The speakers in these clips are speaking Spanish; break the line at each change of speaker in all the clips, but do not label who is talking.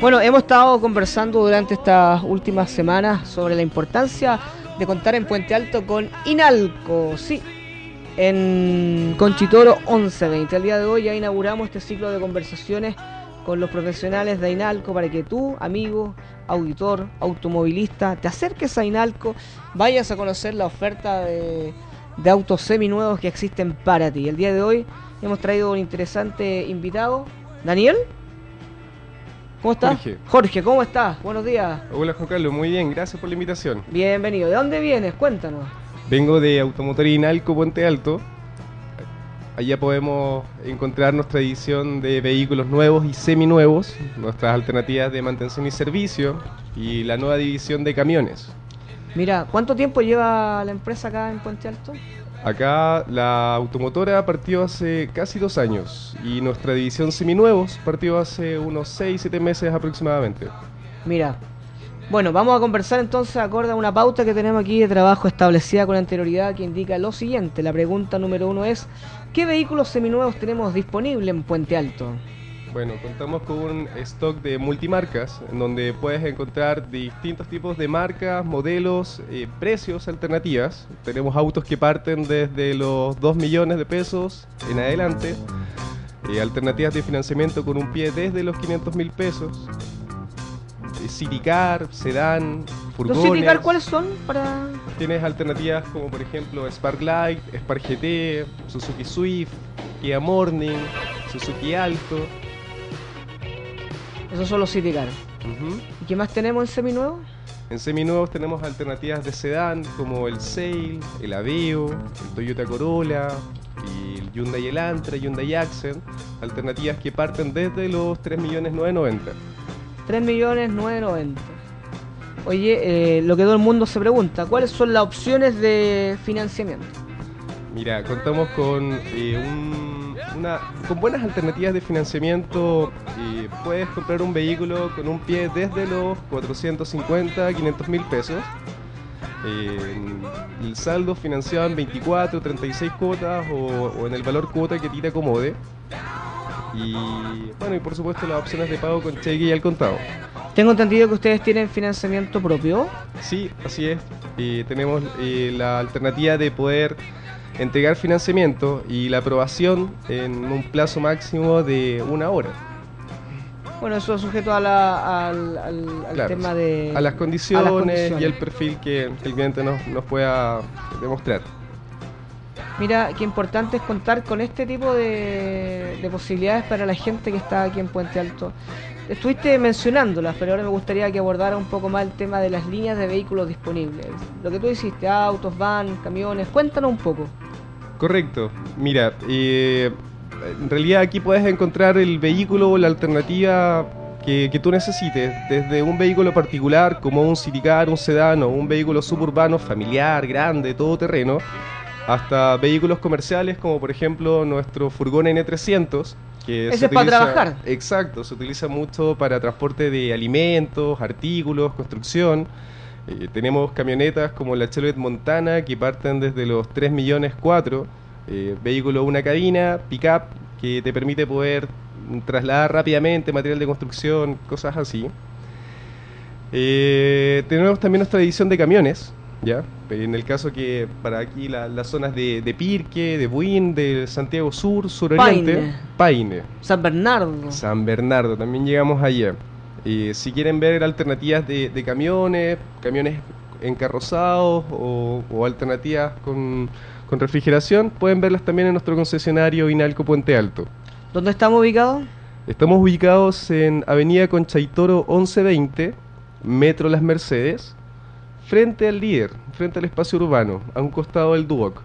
Bueno, hemos estado conversando durante estas últimas semanas sobre la importancia de contar en Puente Alto con Inalco, sí, en Conchitoro 1120. El día de hoy ya inauguramos este ciclo de conversaciones con los profesionales de Inalco para que tú, amigo, auditor, automovilista, te acerques a Inalco, vayas a conocer la oferta de, de autos seminuevos que existen para ti. El día de hoy hemos traído un interesante invitado, Daniel. ¿Cómo estás?
Jorge.
Jorge, ¿cómo estás? Buenos días.
Hola Juan Carlos, muy bien, gracias por la invitación.
Bienvenido. ¿De dónde vienes? Cuéntanos.
Vengo de Automotor Inalco Puente Alto. Allá podemos encontrar nuestra edición de vehículos nuevos y seminuevos, nuestras alternativas de mantención y servicio y la nueva división de camiones.
Mira, ¿cuánto tiempo lleva la empresa acá en Puente Alto?
Acá la automotora partió hace casi dos años y nuestra división seminuevos partió hace unos 6-7 meses aproximadamente.
Mira, bueno, vamos a conversar entonces acorde a una pauta que tenemos aquí de trabajo establecida con anterioridad que indica lo siguiente. La pregunta número uno es, ¿qué vehículos seminuevos tenemos disponibles en Puente Alto?
Bueno, contamos con un stock de multimarcas, en donde puedes encontrar distintos tipos de marcas, modelos, eh, precios, alternativas. Tenemos autos que parten desde los 2 millones de pesos en adelante, eh, alternativas de financiamiento con un pie desde los 500 mil pesos, eh, City Car, sedán, furgones.
¿Los City Car cuáles son para...?
Tienes alternativas como por ejemplo Sparklight, Spark GT, Suzuki Swift, Kia Morning, Suzuki Alto.
Esos son los City Car. ¿Y qué más tenemos en seminuevo?
En seminuevos tenemos alternativas de sedán como el Sail, el Aveo, el Toyota Corolla, y el Hyundai Elantra, Hyundai Accent, alternativas que parten desde los 3.990.000.
3 millones 990. Oye, eh, lo que todo el mundo se pregunta, ¿cuáles son las opciones de financiamiento?
Mira, contamos con eh, un- una, con buenas alternativas de financiamiento. puedes comprar un vehículo con un pie desde los 450 500 mil pesos. Eh, el saldo financiado en 24, 36 cuotas o, o en el valor cuota que a ti te acomode. Y bueno, y por supuesto las opciones de pago con cheque y al contado.
Tengo entendido que ustedes tienen financiamiento propio.
Sí, así es. Eh, tenemos eh, la alternativa de poder entregar financiamiento y la aprobación en un plazo máximo de una hora.
Bueno, eso es sujeto a la- al, al- al
Claro,
tema de...
a las condiciones,
condiciones.
y el perfil que, que el cliente nos, nos pueda demostrar.
Mira, qué importante es contar con este tipo de, de posibilidades para la gente que está aquí en Puente Alto. Estuviste mencionándolas, pero ahora me gustaría que abordara un poco más el tema de las líneas de vehículos disponibles. Lo que tú hiciste, autos, van, camiones, cuéntanos un poco.
Correcto. Mira, eh, en realidad aquí puedes encontrar el vehículo o la alternativa que, que tú necesites, desde un vehículo particular como un Citicar, un sedán o un vehículo suburbano familiar, grande, todoterreno, hasta vehículos comerciales como por ejemplo nuestro furgón N300. Que
Ese
se
es para trabajar.
Exacto, se utiliza mucho para transporte de alimentos, artículos, construcción. Eh, tenemos camionetas como la Chevrolet Montana que parten desde los 3 millones 4, eh, vehículo una cabina, pickup que te permite poder trasladar rápidamente material de construcción, cosas así. Eh, tenemos también nuestra división de camiones, ¿ya? En el caso que para aquí la- las zonas de, de Pirque, de Buin, de Santiago Sur, Suroriente,
Paine.
Paine.
San Bernardo.
San Bernardo, también llegamos allá. Eh, si quieren ver alternativas de, de camiones, camiones encarrozados o, o alternativas con, con refrigeración, pueden verlas también en nuestro concesionario Inalco Puente Alto.
¿Dónde estamos ubicados?
Estamos ubicados en Avenida Conchaitoro 1120, Metro Las Mercedes, frente al líder, frente al espacio urbano, a un costado del Duoc.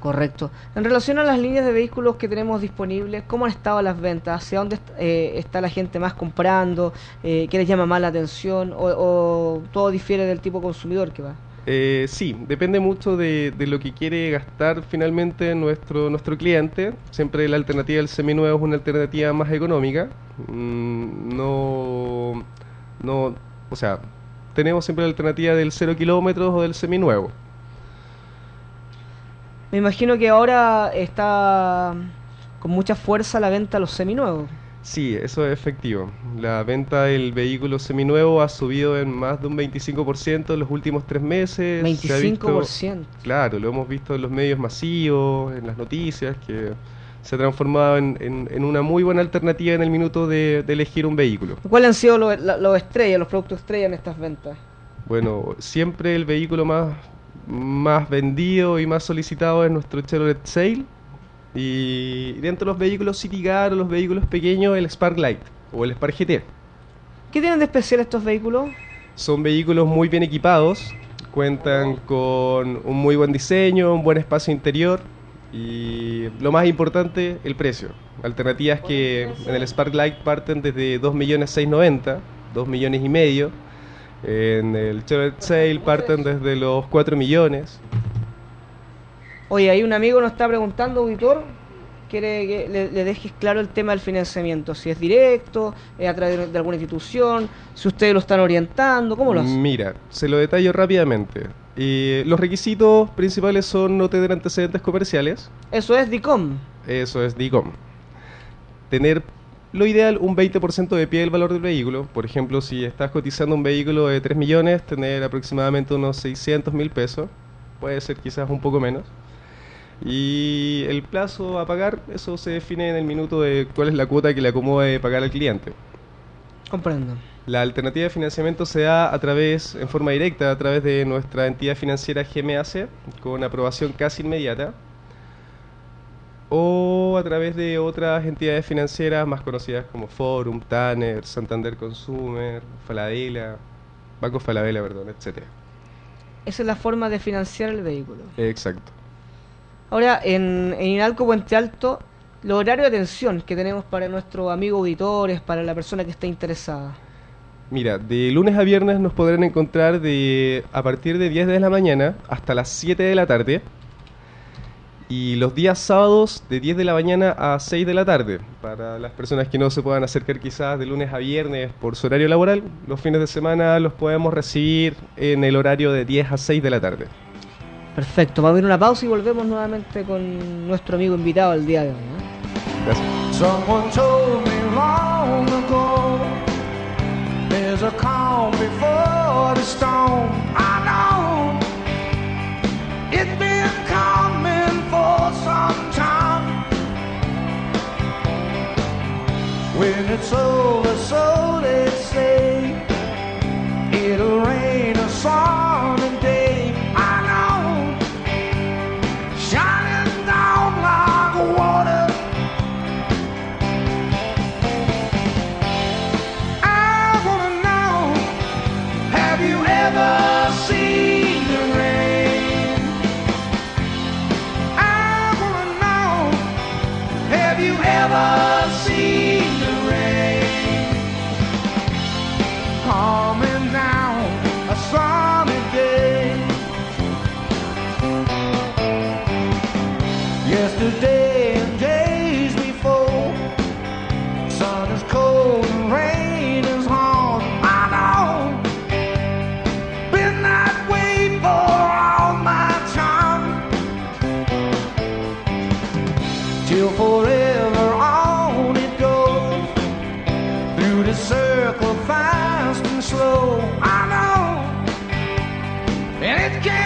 Correcto. En relación a las líneas de vehículos que tenemos disponibles, ¿cómo han estado las ventas? ¿Hacia dónde eh, está la gente más comprando? Eh, ¿Qué les llama más la atención? ¿O, o todo difiere del tipo consumidor que va?
Eh, sí, depende mucho de, de lo que quiere gastar finalmente nuestro, nuestro cliente. Siempre la alternativa del seminuevo es una alternativa más económica. Mm, no, no, o sea, tenemos siempre la alternativa del 0 kilómetros o del seminuevo.
Me imagino que ahora está con mucha fuerza la venta de los seminuevos.
Sí, eso es efectivo. La venta del vehículo seminuevo ha subido en más de un 25% en los últimos tres meses. Se ha visto-
25%.
claro, lo hemos visto en los medios masivos, en las noticias, que se ha transformado en, en- en una muy buena alternativa en el minuto de, de elegir un vehículo.
¿Cuáles han sido los, los estrellas, los productos estrella en estas ventas?
Bueno, siempre el vehículo más, más vendido y más solicitado es nuestro Chevrolet Sail. Y dentro de los vehículos City Car o los vehículos pequeños, el Spark Light o el Spark GT.
¿Qué tienen de especial estos vehículos?
Son vehículos muy bien equipados, cuentan con un muy buen diseño, un buen espacio interior y lo más importante, el precio. Alternativas que en el Spark Light parten desde 2.690.000, 2 millones y medio. En el Chevrolet Sail parten desde los 4 millones.
Oye, ahí un amigo nos está preguntando, auditor, quiere que le, le dejes claro el tema del financiamiento, si es directo, es a través de alguna institución, si ustedes lo están orientando, ¿cómo lo hacen?
Mira, se lo detallo rápidamente. Eh, los requisitos principales son no tener antecedentes comerciales,
Eso es DICOM.
eso es DICOM. Tener lo ideal un 20% de pie del valor del vehículo. Por ejemplo, si estás cotizando un vehículo de 3 millones, tener aproximadamente unos 600 mil pesos. Puede ser quizás un poco menos. Y el plazo a pagar, eso se define en el minuto de cuál es la cuota que le acomode pagar al cliente.
Comprendo.
La alternativa de financiamiento se da a través, en forma directa, a través de nuestra entidad financiera GMAC, con aprobación casi inmediata, o a través de otras entidades financieras más conocidas como Forum, Tanner, Santander Consumer, Falabella, Banco Falabella, perdón, etcétera.
Esa es la forma de financiar el vehículo.
Exacto.
Ahora, en, en Inalco Puente Alto, los horarios de atención que tenemos para nuestros amigos auditores, para la persona que esté interesada.
Mira, de lunes a viernes nos podrán encontrar de a partir de 10 de la mañana hasta las 7 de la tarde. Y los días sábados de 10 de la mañana a 6 de la tarde. Para las personas que no se puedan acercar quizás de lunes a viernes por su horario laboral, los fines de semana los podemos recibir en el horario de 10 a 6 de la tarde.
Perfecto, vamos a ir una pausa y volvemos nuevamente con nuestro amigo invitado el día de hoy. ¿eh?
Gracias.
The circle fast and slow. I know. And it can't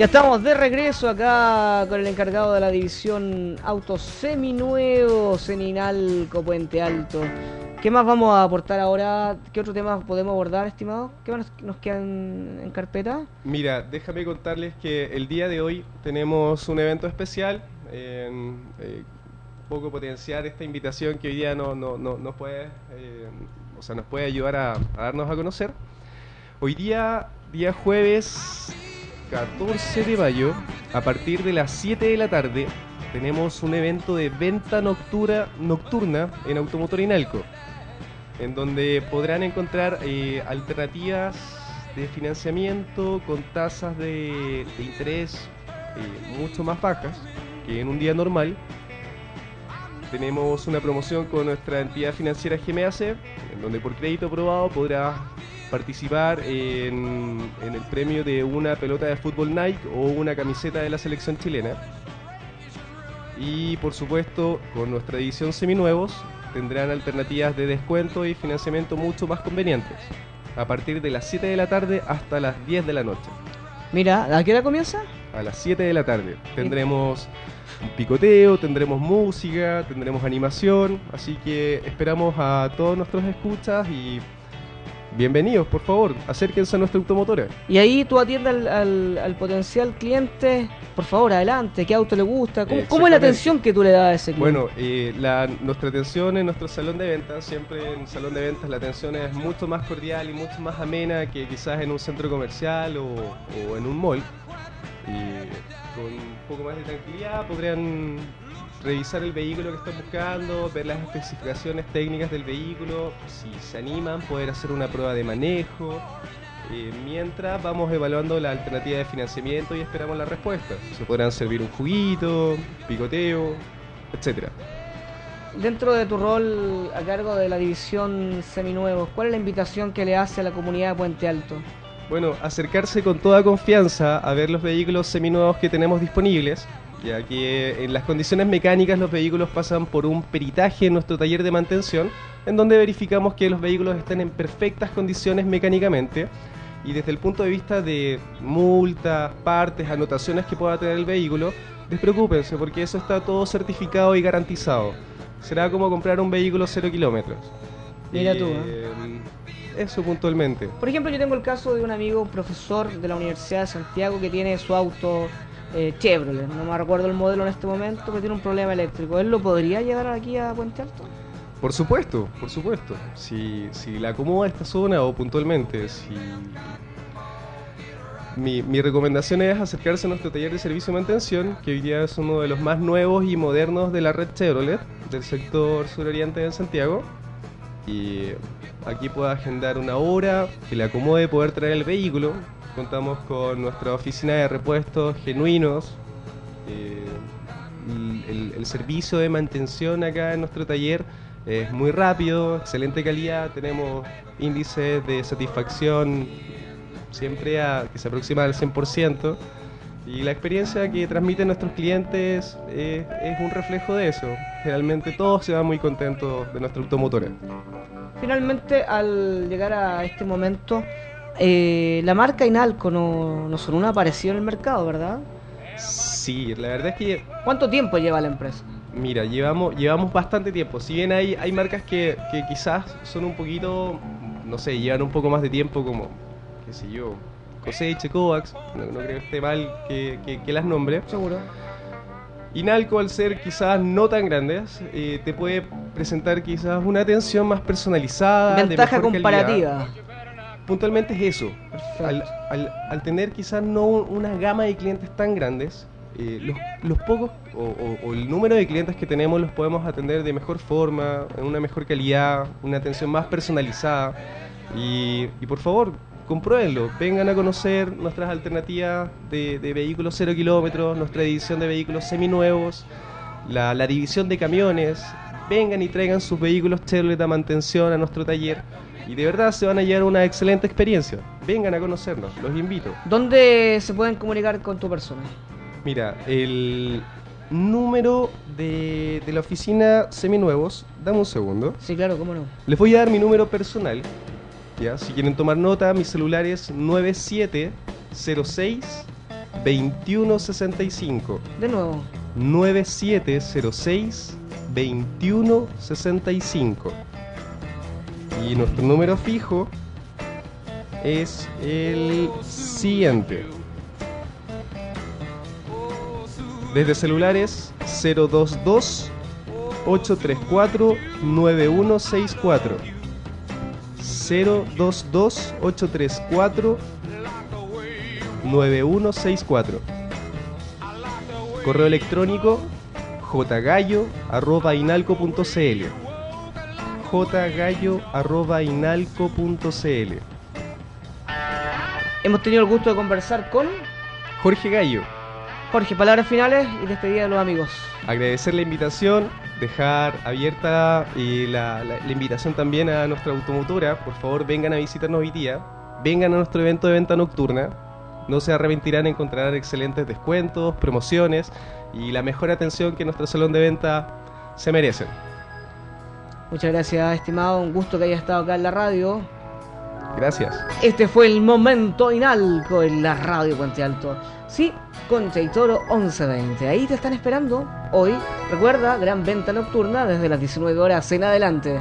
Ya estamos de regreso acá con el encargado de la división autos seminuevos en Inalco, Puente Alto. ¿Qué más vamos a aportar ahora? ¿Qué otro tema podemos abordar, estimado? ¿Qué más nos quedan en carpeta?
Mira, déjame contarles que el día de hoy tenemos un evento especial. En, eh, poco potenciar esta invitación que hoy día no, no, no, nos puede, eh, o sea, nos puede ayudar a darnos a conocer. Hoy día, día jueves 14 de mayo, a partir de las 7 de la tarde, tenemos un evento de venta noctura, nocturna en Automotor Inalco, en donde podrán encontrar eh, alternativas de financiamiento con tasas de, de interés eh, mucho más bajas que en un día normal. Tenemos una promoción con nuestra entidad financiera GMAC, en donde por crédito aprobado podrás participar en, en el premio de una pelota de fútbol Nike o una camiseta de la selección chilena. Y por supuesto, con nuestra edición seminuevos tendrán alternativas de descuento y financiamiento mucho más convenientes. A partir de las 7 de la tarde hasta las 10 de la noche.
Mira, ¿a qué hora comienza?
A las 7 de la tarde tendremos un picoteo, tendremos música, tendremos animación. Así que esperamos a todos nuestros escuchas y bienvenidos, por favor, acérquense a nuestra automotora.
Y ahí tú atiendes al, al- al potencial cliente, por favor, adelante, qué auto le gusta, ¿cómo, cómo es la atención que tú le das a ese cliente?
Bueno, eh, la- nuestra atención en nuestro salón de ventas, siempre en salón de ventas la atención es mucho más cordial y mucho más amena que quizás en un centro comercial o, o en un mall. Y con un poco más de tranquilidad podrían revisar el vehículo que están buscando, ver las especificaciones técnicas del vehículo, si se animan, poder hacer una prueba de manejo. eh, mientras vamos evaluando la alternativa de financiamiento y esperamos la respuesta. Se podrán servir un juguito, picoteo, etcétera.
Dentro de tu rol a cargo de la división seminuevos, ¿cuál es la invitación que le hace a la comunidad de Puente Alto?
Bueno, acercarse con toda confianza a ver los vehículos seminuevos que tenemos disponibles, ya que en las condiciones mecánicas los vehículos pasan por un peritaje en nuestro taller de mantención, en donde verificamos que los vehículos están en perfectas condiciones mecánicamente y desde el punto de vista de multas, partes, anotaciones que pueda tener el vehículo, despreocúpense porque eso está todo certificado y garantizado. Será como comprar un vehículo cero kilómetros.
Mira tú,
Eh, Eso puntualmente.
Por ejemplo, yo tengo el caso de un amigo, un profesor de la Universidad de Santiago que tiene su auto eh, Chevrolet, no me recuerdo el modelo en este momento, que tiene un problema eléctrico. ¿Él lo podría llevar aquí a Puente Alto?
Por supuesto, por supuesto. Si, si la acomoda esta zona o puntualmente, si... Mi, mi recomendación es acercarse a nuestro taller de servicio y mantención, que hoy día es uno de los más nuevos y modernos de la red Chevrolet, del sector suroriente de Santiago. Y aquí puede agendar una hora que le acomode poder traer el vehículo. Contamos con nuestra oficina de repuestos genuinos. eh, el- servicio de mantención acá en nuestro taller es muy rápido, excelente calidad, tenemos índices de satisfacción siempre que se aproxima al 100% y la experiencia que transmiten nuestros clientes es un reflejo de eso. Generalmente todos se van muy contentos de nuestra automotora.
Finalmente, al llegar a este momento, eh, la marca Inalco no, no son una apareció en el mercado, ¿verdad?
Sí, la verdad es que
¿Cuánto tiempo lleva la empresa?
Mira, llevamos, llevamos bastante tiempo. Si bien hay, hay marcas que, que quizás son un poquito, no sé, llevan un poco más de tiempo, como, qué sé yo, Coseche, Kovacs, no, no creo que esté mal que, que- que las nombre.
Seguro.
Inalco, al ser quizás no tan grandes, eh, te puede presentar quizás una atención más personalizada. de
Ventaja
calidad. Puntualmente es eso. Al, al- al tener quizás no una gama de clientes tan grandes, eh, los, los pocos o, o- o el número de clientes que tenemos los podemos atender de mejor forma, en una mejor calidad, una atención más personalizada. Y, y por favor, compruébenlo, vengan a conocer nuestras alternativas de, de vehículos cero kilómetros, nuestra edición de vehículos seminuevos, la, la división de camiones. Vengan y traigan sus vehículos Chevrolet a mantención a nuestro taller y de verdad se van a llevar una excelente experiencia. Vengan a conocernos, los invito.
¿Dónde se pueden comunicar con tu persona?
Mira, el número de, de la oficina Seminuevos, dame un segundo.
Sí, claro, cómo no.
Les voy a dar mi número personal. ¿ya? Si quieren tomar nota, mi celular es 9706 2165.
De nuevo.
9706 2165. Y nuestro número fijo es el siguiente. Desde celulares 022 834 9164. 022 834 9164. Correo electrónico jgallo.inalco.cl jgallo.inalco.cl
Hemos tenido el gusto de conversar con
Jorge Gallo,
Jorge. Palabras finales y despedida de los amigos.
agradecer la invitación, dejar abierta la, la- la invitación también a nuestra automotora. Por favor, vengan a visitarnos hoy día, vengan a nuestro evento de venta nocturna. No se arrepentirán, encontrarán excelentes descuentos, promociones y la mejor atención que nuestro salón de venta se merecen.
Muchas gracias, estimado. Un gusto que haya estado acá en la radio.
Gracias.
Este fue el momento inalco en la radio Puente Alto. Sí, Concha y Toro 1120. Ahí te están esperando. Hoy, recuerda, gran venta nocturna desde las 19 horas en adelante.